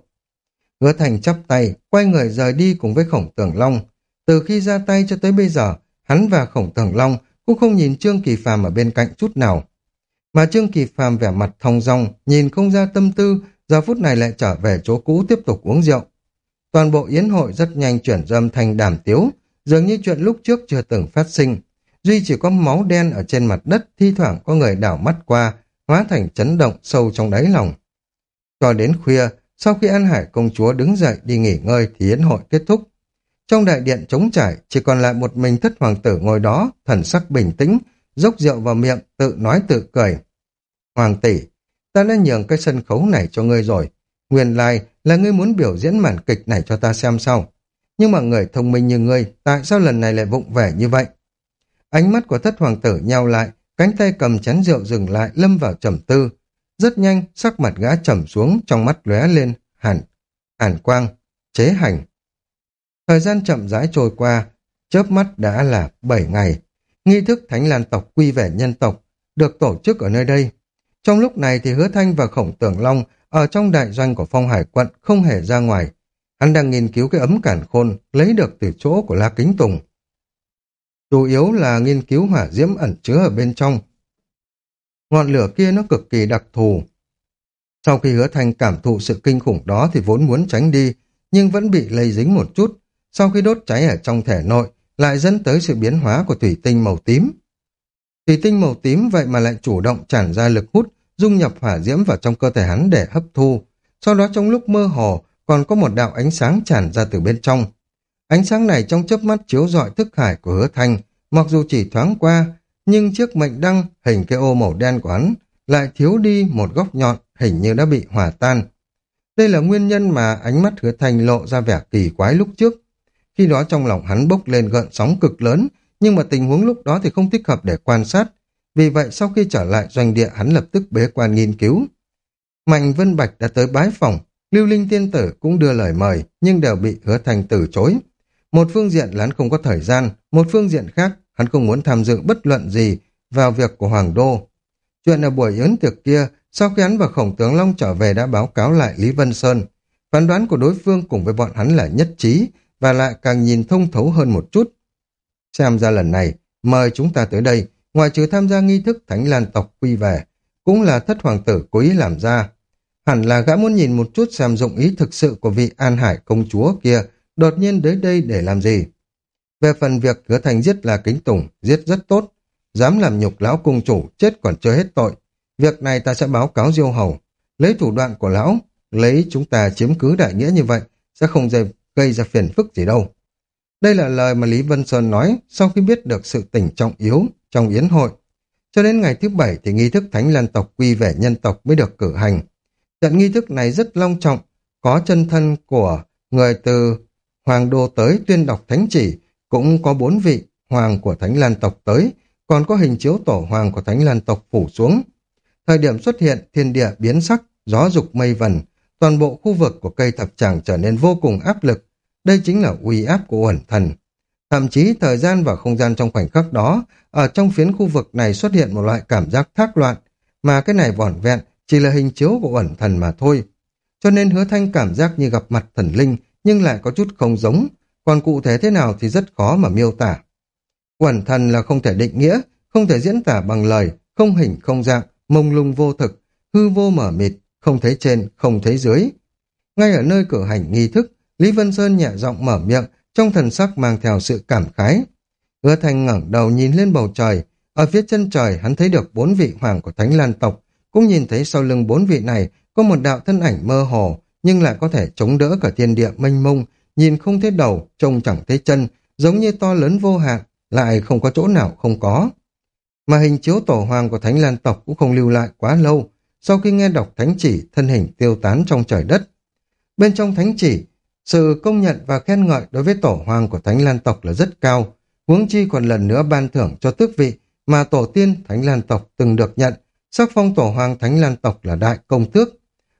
A: Hứa Thành chắp tay, quay người rời đi cùng với khổng tường long. Từ khi ra tay cho tới bây giờ, hắn và khổng tường long cũng không nhìn Trương Kỳ Phàm ở bên cạnh chút nào. Mà Trương Kỳ Phàm vẻ mặt thong dong, nhìn không ra tâm tư, giờ phút này lại trở về chỗ cũ tiếp tục uống rượu. Toàn bộ yến hội rất nhanh chuyển dâm thành đàm tiếu, dường như chuyện lúc trước chưa từng phát sinh. Duy chỉ có máu đen ở trên mặt đất, thi thoảng có người đảo mắt qua, hóa thành chấn động sâu trong đáy lòng. Cho đến khuya, sau khi An Hải công chúa đứng dậy đi nghỉ ngơi thì yến hội kết thúc. Trong đại điện trống trải, chỉ còn lại một mình thất hoàng tử ngồi đó, thần sắc bình tĩnh, dốc rượu vào miệng, tự nói tự cười. Hoàng tỷ, ta đã nhường cái sân khấu này cho ngươi rồi. Nguyên lai là ngươi muốn biểu diễn màn kịch này cho ta xem sau. Nhưng mà người thông minh như ngươi, tại sao lần này lại vụng vẻ như vậy? Ánh mắt của thất hoàng tử nhau lại, cánh tay cầm chén rượu dừng lại, lâm vào trầm tư. Rất nhanh, sắc mặt gã trầm xuống, trong mắt lóe lên, hàn, hàn quang, chế hành. Thời gian chậm rãi trôi qua, chớp mắt đã là 7 ngày. Nghi thức Thánh Lan tộc quy về nhân tộc được tổ chức ở nơi đây. Trong lúc này thì Hứa Thanh và Khổng Tưởng Long ở trong đại doanh của Phong Hải quận không hề ra ngoài. Hắn đang nghiên cứu cái ấm cản khôn lấy được từ chỗ của La Kính Tùng. Chủ yếu là nghiên cứu hỏa diễm ẩn chứa ở bên trong. Ngọn lửa kia nó cực kỳ đặc thù. Sau khi hứa thanh cảm thụ sự kinh khủng đó thì vốn muốn tránh đi, nhưng vẫn bị lây dính một chút. Sau khi đốt cháy ở trong thể nội, lại dẫn tới sự biến hóa của thủy tinh màu tím. Thủy tinh màu tím vậy mà lại chủ động tràn ra lực hút, dung nhập hỏa diễm vào trong cơ thể hắn để hấp thu. Sau đó trong lúc mơ hồ, còn có một đạo ánh sáng tràn ra từ bên trong. Ánh sáng này trong chớp mắt chiếu rọi thức hải của hứa thanh, mặc dù chỉ thoáng qua, nhưng chiếc mệnh đăng hình cái ô màu đen của hắn lại thiếu đi một góc nhọn hình như đã bị hòa tan. Đây là nguyên nhân mà ánh mắt hứa thanh lộ ra vẻ kỳ quái lúc trước. Khi đó trong lòng hắn bốc lên gợn sóng cực lớn, nhưng mà tình huống lúc đó thì không thích hợp để quan sát. Vì vậy sau khi trở lại doanh địa hắn lập tức bế quan nghiên cứu. Mạnh Vân Bạch đã tới bái phòng, Lưu Linh Tiên Tử cũng đưa lời mời nhưng đều bị hứa thành từ chối. Một phương diện là hắn không có thời gian, một phương diện khác hắn không muốn tham dự bất luận gì vào việc của Hoàng Đô. Chuyện ở buổi yến tiệc kia, sau khi hắn và Khổng Tướng Long trở về đã báo cáo lại Lý Vân Sơn. Phán đoán của đối phương cùng với bọn hắn là nhất trí và lại càng nhìn thông thấu hơn một chút. Xem ra lần này, mời chúng ta tới đây, ngoài trừ tham gia nghi thức Thánh Lan tộc quy về, cũng là thất hoàng tử cố ý làm ra. Hẳn là gã muốn nhìn một chút xem dụng ý thực sự của vị An Hải công chúa kia đột nhiên tới đây để làm gì. Về phần việc hứa thành giết là kính tùng, giết rất tốt, dám làm nhục lão cung chủ, chết còn chưa hết tội. Việc này ta sẽ báo cáo diêu hầu, lấy thủ đoạn của lão, lấy chúng ta chiếm cứ đại nghĩa như vậy, sẽ không gây, gây ra phiền phức gì đâu. Đây là lời mà Lý Vân Sơn nói sau khi biết được sự tình trọng yếu trong yến hội. Cho đến ngày thứ bảy thì nghi thức Thánh Lan tộc quy về nhân tộc mới được cử hành. Trận nghi thức này rất long trọng, có chân thân của người từ Hoàng đô tới tuyên đọc thánh chỉ, cũng có bốn vị hoàng của Thánh Lan tộc tới, còn có hình chiếu tổ hoàng của Thánh Lan tộc phủ xuống. Thời điểm xuất hiện, thiên địa biến sắc, gió dục mây vần, toàn bộ khu vực của cây thập tràng trở nên vô cùng áp lực. Đây chính là uy áp của uẩn thần. Thậm chí thời gian và không gian trong khoảnh khắc đó, ở trong phiến khu vực này xuất hiện một loại cảm giác thác loạn, mà cái này vỏn vẹn chỉ là hình chiếu của uẩn thần mà thôi. Cho nên hứa thanh cảm giác như gặp mặt thần linh, nhưng lại có chút không giống, còn cụ thể thế nào thì rất khó mà miêu tả. Quẩn thần là không thể định nghĩa, không thể diễn tả bằng lời, không hình không dạng, mông lung vô thực, hư vô mở mịt, không thấy trên, không thấy dưới. Ngay ở nơi cử hành nghi thức, Lý Vân Sơn nhẹ giọng mở miệng, trong thần sắc mang theo sự cảm khái. Hứa Thành ngẩng đầu nhìn lên bầu trời, ở phía chân trời hắn thấy được bốn vị hoàng của Thánh Lan tộc, cũng nhìn thấy sau lưng bốn vị này có một đạo thân ảnh mơ hồ, nhưng lại có thể chống đỡ cả thiên địa mênh mông, nhìn không thấy đầu, trông chẳng thấy chân, giống như to lớn vô hạn, lại không có chỗ nào không có. mà hình chiếu tổ hoàng của Thánh Lan tộc cũng không lưu lại quá lâu, sau khi nghe đọc thánh chỉ, thân hình tiêu tán trong trời đất. Bên trong thánh chỉ, sự công nhận và khen ngợi đối với tổ hoàng của Thánh Lan tộc là rất cao, huống chi còn lần nữa ban thưởng cho tước vị mà tổ tiên Thánh Lan tộc từng được nhận, sắc phong tổ hoàng Thánh Lan tộc là đại công tước,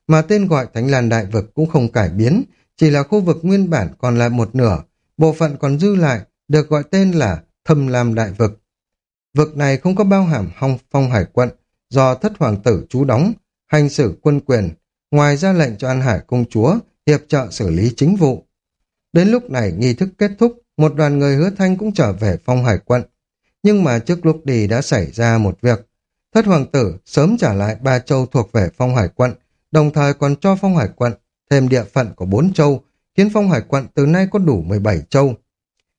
A: mà tên gọi Thánh Lan đại vực cũng không cải biến, chỉ là khu vực nguyên bản còn lại một nửa, bộ phận còn dư lại được gọi tên là Thâm Lam đại vực. Vực này không có bao hàm hong phong hải quận, do thất hoàng tử trú đóng, hành xử quân quyền, ngoài ra lệnh cho An Hải công chúa hiệp trợ xử lý chính vụ. Đến lúc này nghi thức kết thúc, một đoàn người hứa thanh cũng trở về phong hải quận. Nhưng mà trước lúc đi đã xảy ra một việc. Thất hoàng tử sớm trả lại ba châu thuộc về phong hải quận, đồng thời còn cho phong hải quận thêm địa phận của bốn châu, khiến phong hải quận từ nay có đủ 17 châu.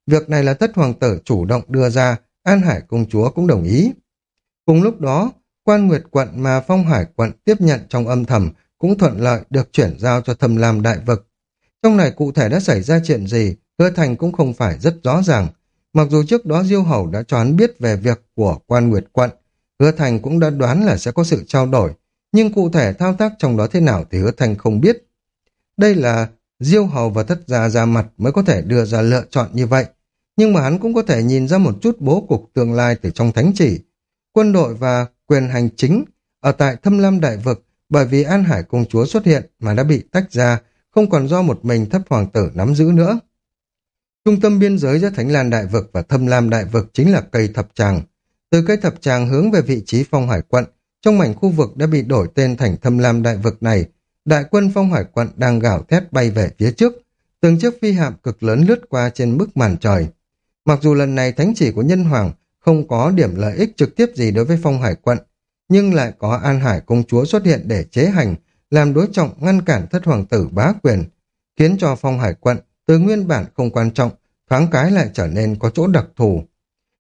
A: Việc này là thất hoàng tử chủ động đưa ra, An Hải công chúa cũng đồng ý. Cùng lúc đó, quan nguyệt quận mà phong hải quận tiếp nhận trong âm thầm cũng thuận lợi được chuyển giao cho thâm lam đại vực. Trong này cụ thể đã xảy ra chuyện gì, hứa thành cũng không phải rất rõ ràng. Mặc dù trước đó Diêu Hầu đã choán biết về việc của quan nguyệt quận, hứa thành cũng đã đoán là sẽ có sự trao đổi, nhưng cụ thể thao tác trong đó thế nào thì hứa thành không biết. Đây là Diêu Hầu và Thất Gia ra mặt mới có thể đưa ra lựa chọn như vậy, nhưng mà hắn cũng có thể nhìn ra một chút bố cục tương lai từ trong thánh chỉ. Quân đội và quyền hành chính ở tại Thâm Lam Đại Vực bởi vì An Hải công chúa xuất hiện mà đã bị tách ra, không còn do một mình thấp hoàng tử nắm giữ nữa. Trung tâm biên giới giữa Thánh Lan Đại Vực và Thâm Lam Đại Vực chính là cây thập tràng. Từ cây thập tràng hướng về vị trí phong hải quận, trong mảnh khu vực đã bị đổi tên thành Thâm Lam Đại Vực này, đại quân phong hải quận đang gào thét bay về phía trước, từng chiếc phi hạm cực lớn lướt qua trên bức màn trời. Mặc dù lần này thánh chỉ của nhân hoàng không có điểm lợi ích trực tiếp gì đối với phong hải quận, nhưng lại có An Hải công chúa xuất hiện để chế hành, làm đối trọng ngăn cản thất hoàng tử bá quyền, khiến cho phong hải quận từ nguyên bản không quan trọng, thoáng cái lại trở nên có chỗ đặc thù.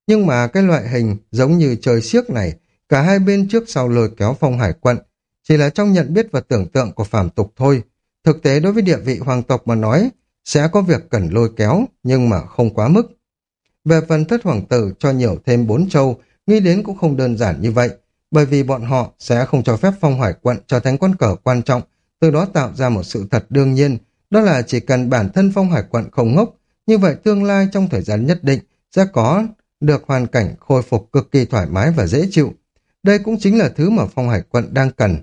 A: Nhưng mà cái loại hình giống như trời siếc này, cả hai bên trước sau lôi kéo phong hải quận, chỉ là trong nhận biết và tưởng tượng của phàm tục thôi. Thực tế đối với địa vị hoàng tộc mà nói, sẽ có việc cần lôi kéo, nhưng mà không quá mức. Về phần thất hoàng tử cho nhiều thêm bốn châu, nghĩ đến cũng không đơn giản như vậy, bởi vì bọn họ sẽ không cho phép phong hải quận trở thành con cờ quan trọng, từ đó tạo ra một sự thật đương nhiên, đó là chỉ cần bản thân phong hải quận không ngốc, như vậy tương lai trong thời gian nhất định sẽ có được hoàn cảnh khôi phục cực kỳ thoải mái và dễ chịu. Đây cũng chính là thứ mà phong hải quận đang cần.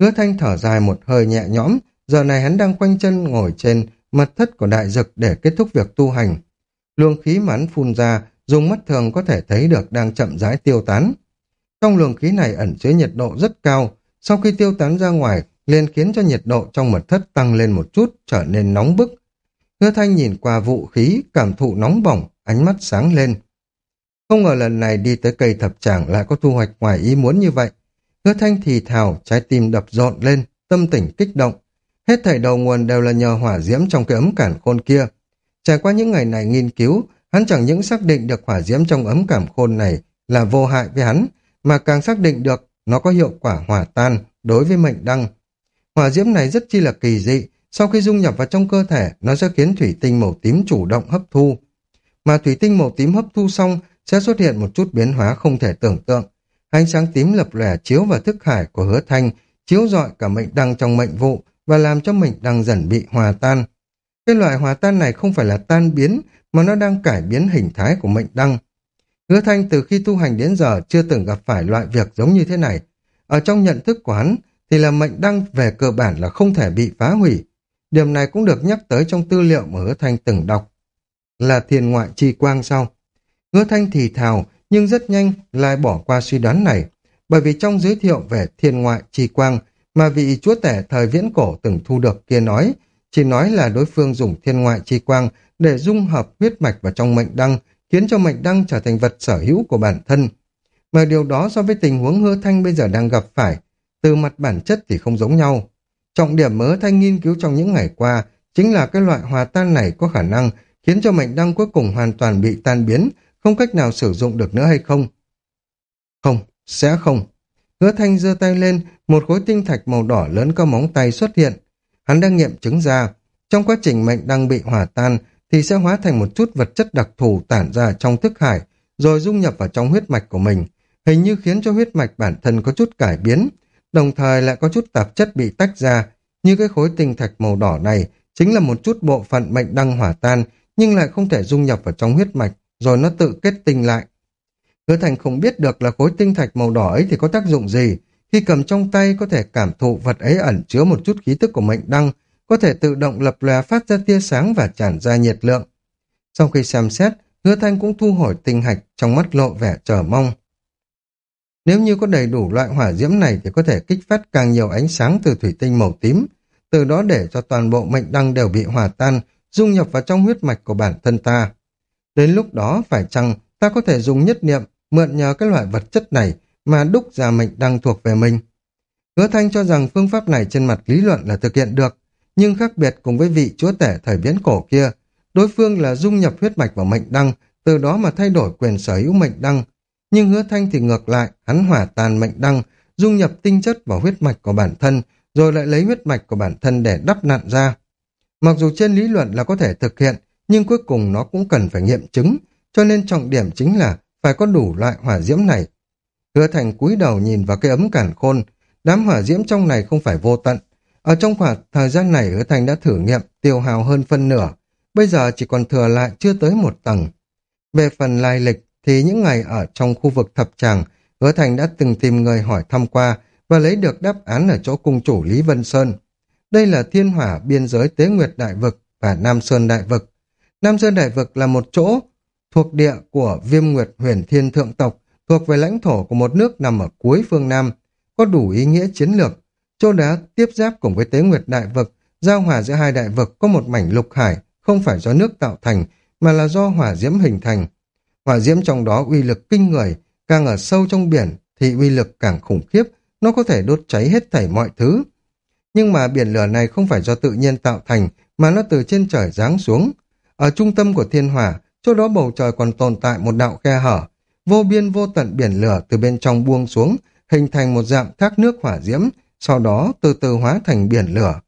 A: Hứa thanh thở dài một hơi nhẹ nhõm, giờ này hắn đang quanh chân ngồi trên mật thất của đại dực để kết thúc việc tu hành. Luồng khí mắn phun ra, dùng mắt thường có thể thấy được đang chậm rãi tiêu tán. Trong luồng khí này ẩn chứa nhiệt độ rất cao, sau khi tiêu tán ra ngoài, liền khiến cho nhiệt độ trong mật thất tăng lên một chút, trở nên nóng bức. Hứa thanh nhìn qua vũ khí, cảm thụ nóng bỏng, ánh mắt sáng lên. Không ngờ lần này đi tới cây thập tràng lại có thu hoạch ngoài ý muốn như vậy. Hứa thanh thì thào, trái tim đập rộn lên, tâm tình kích động. Hết thảy đầu nguồn đều là nhờ hỏa diễm trong cái ấm cản khôn kia. Trải qua những ngày này nghiên cứu, hắn chẳng những xác định được hỏa diễm trong ấm cảm khôn này là vô hại với hắn, mà càng xác định được nó có hiệu quả hỏa tan đối với mệnh đăng. Hỏa diễm này rất chi là kỳ dị, sau khi dung nhập vào trong cơ thể, nó sẽ khiến thủy tinh màu tím chủ động hấp thu. Mà thủy tinh màu tím hấp thu xong sẽ xuất hiện một chút biến hóa không thể tưởng tượng. Ánh sáng tím lập lẻ chiếu vào thức hải của hứa thanh, chiếu rọi cả mệnh đăng trong mệnh vụ và làm cho mệnh đăng dần bị hòa tan. Cái loại hòa tan này không phải là tan biến, mà nó đang cải biến hình thái của mệnh đăng. Hứa Thanh từ khi tu hành đến giờ chưa từng gặp phải loại việc giống như thế này. Ở trong nhận thức của hắn thì là mệnh đăng về cơ bản là không thể bị phá hủy. Điểm này cũng được nhắc tới trong tư liệu mà Hứa Thanh từng đọc. Là thiền ngoại chi quang sau. Hứa Thanh thì thào nhưng rất nhanh lại bỏ qua suy đoán này. Bởi vì trong giới thiệu về thiên ngoại chi quang mà vị chúa tể thời viễn cổ từng thu được kia nói, chỉ nói là đối phương dùng thiên ngoại chi quang để dung hợp huyết mạch vào trong mệnh đăng khiến cho Mạch đăng trở thành vật sở hữu của bản thân. Mà điều đó so với tình huống hứa thanh bây giờ đang gặp phải, từ mặt bản chất thì không giống nhau. Trọng điểm mớ thanh nghiên cứu trong những ngày qua chính là cái loại hòa tan này có khả năng khiến cho mệnh đăng cuối cùng hoàn toàn bị tan biến, không cách nào sử dụng được nữa hay không? Không, sẽ không. Hứa thanh giơ tay lên, một khối tinh thạch màu đỏ lớn có móng tay xuất hiện. Hắn đang nghiệm chứng ra, trong quá trình mệnh đăng bị hòa tan, thì sẽ hóa thành một chút vật chất đặc thù tản ra trong thức hải, rồi dung nhập vào trong huyết mạch của mình. hình như khiến cho huyết mạch bản thân có chút cải biến, đồng thời lại có chút tạp chất bị tách ra, như cái khối tinh thạch màu đỏ này chính là một chút bộ phận mệnh đăng hỏa tan, nhưng lại không thể dung nhập vào trong huyết mạch, rồi nó tự kết tinh lại. Hứa Thành không biết được là khối tinh thạch màu đỏ ấy thì có tác dụng gì, khi cầm trong tay có thể cảm thụ vật ấy ẩn chứa một chút khí tức của mệnh đăng, có thể tự động lập lòe phát ra tia sáng và tràn ra nhiệt lượng. Sau khi xem xét, Hứa Thanh cũng thu hồi tinh hạch trong mắt lộ vẻ chờ mong. Nếu như có đầy đủ loại hỏa diễm này thì có thể kích phát càng nhiều ánh sáng từ thủy tinh màu tím, từ đó để cho toàn bộ mệnh đăng đều bị hòa tan, dung nhập vào trong huyết mạch của bản thân ta. Đến lúc đó phải chăng ta có thể dùng nhất niệm mượn nhờ cái loại vật chất này mà đúc ra mệnh đăng thuộc về mình. Hứa Thanh cho rằng phương pháp này trên mặt lý luận là thực hiện được, nhưng khác biệt cùng với vị chúa tể thời viễn cổ kia, đối phương là dung nhập huyết mạch vào mệnh đăng, từ đó mà thay đổi quyền sở hữu mệnh đăng. Nhưng hứa thanh thì ngược lại, hắn hỏa tàn mệnh đăng, dung nhập tinh chất vào huyết mạch của bản thân, rồi lại lấy huyết mạch của bản thân để đắp nặn ra. Mặc dù trên lý luận là có thể thực hiện, nhưng cuối cùng nó cũng cần phải nghiệm chứng, cho nên trọng điểm chính là phải có đủ loại hỏa diễm này. Hứa thành cúi đầu nhìn vào cái ấm cản khôn, đám hỏa diễm trong này không phải vô tận. Ở trong khoảng thời gian này hứa thành đã thử nghiệm tiêu hào hơn phân nửa, bây giờ chỉ còn thừa lại chưa tới một tầng. Về phần lai lịch thì những ngày ở trong khu vực thập tràng, hứa thành đã từng tìm người hỏi thăm qua và lấy được đáp án ở chỗ cung chủ Lý Vân Sơn. Đây là thiên hỏa biên giới Tế Nguyệt Đại Vực và Nam Sơn Đại Vực. Nam Sơn Đại Vực là một chỗ thuộc địa của Viêm Nguyệt Huyền Thiên Thượng Tộc, thuộc về lãnh thổ của một nước nằm ở cuối phương Nam, có đủ ý nghĩa chiến lược. Chỗ đá tiếp giáp cùng với Tế Nguyệt Đại Vực, giao hòa giữa hai đại vực có một mảnh lục hải, không phải do nước tạo thành, mà là do hỏa diễm hình thành. Hỏa diễm trong đó uy lực kinh người, càng ở sâu trong biển thì uy lực càng khủng khiếp, nó có thể đốt cháy hết thảy mọi thứ. Nhưng mà biển lửa này không phải do tự nhiên tạo thành, mà nó từ trên trời giáng xuống. Ở trung tâm của thiên hỏa, chỗ đó bầu trời còn tồn tại một đạo khe hở, vô biên vô tận biển lửa từ bên trong buông xuống, hình thành một dạng thác nước hỏa diễm, sau đó từ từ hóa thành biển lửa.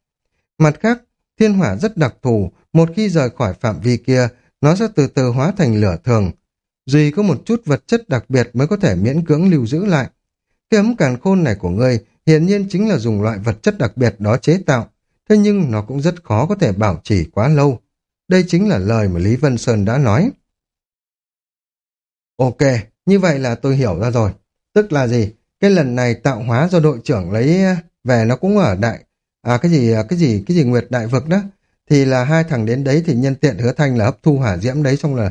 A: Mặt khác, thiên hỏa rất đặc thù, một khi rời khỏi phạm vi kia, nó sẽ từ từ hóa thành lửa thường. Duy có một chút vật chất đặc biệt mới có thể miễn cưỡng lưu giữ lại. Cái ấm càn khôn này của ngươi hiển nhiên chính là dùng loại vật chất đặc biệt đó chế tạo, thế nhưng nó cũng rất khó có thể bảo trì quá lâu. Đây chính là lời mà Lý Vân Sơn đã nói. Ok, như vậy là tôi hiểu ra rồi. Tức là gì? Cái lần này tạo hóa do đội trưởng lấy về nó cũng ở đại à cái gì à, cái gì cái gì Nguyệt Đại vực đó. Thì là hai thằng đến đấy thì nhân tiện hứa thanh là hấp thu hỏa diễm đấy xong là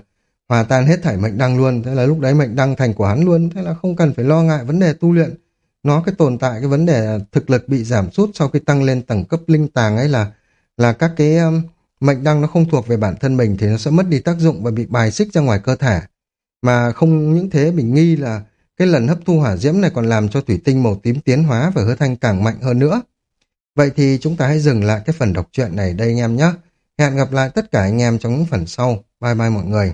A: hòa tan hết thảy mệnh đăng luôn. Thế là lúc đấy mệnh đăng thành của hắn luôn. Thế là không cần phải lo ngại vấn đề tu luyện. Nó cái tồn tại cái vấn đề thực lực bị giảm sút sau khi tăng lên tầng cấp linh tàng ấy là là các cái um, mệnh đăng nó không thuộc về bản thân mình thì nó sẽ mất đi tác dụng và bị bài xích ra ngoài cơ thể. Mà không những thế mình nghi là cái lần hấp thu hỏa diễm này còn làm cho thủy tinh màu tím tiến hóa và hứa thanh càng mạnh hơn nữa Vậy thì chúng ta hãy dừng lại cái phần đọc truyện này đây anh em nhé. Hẹn gặp lại tất cả anh em trong những phần sau. Bye bye mọi người.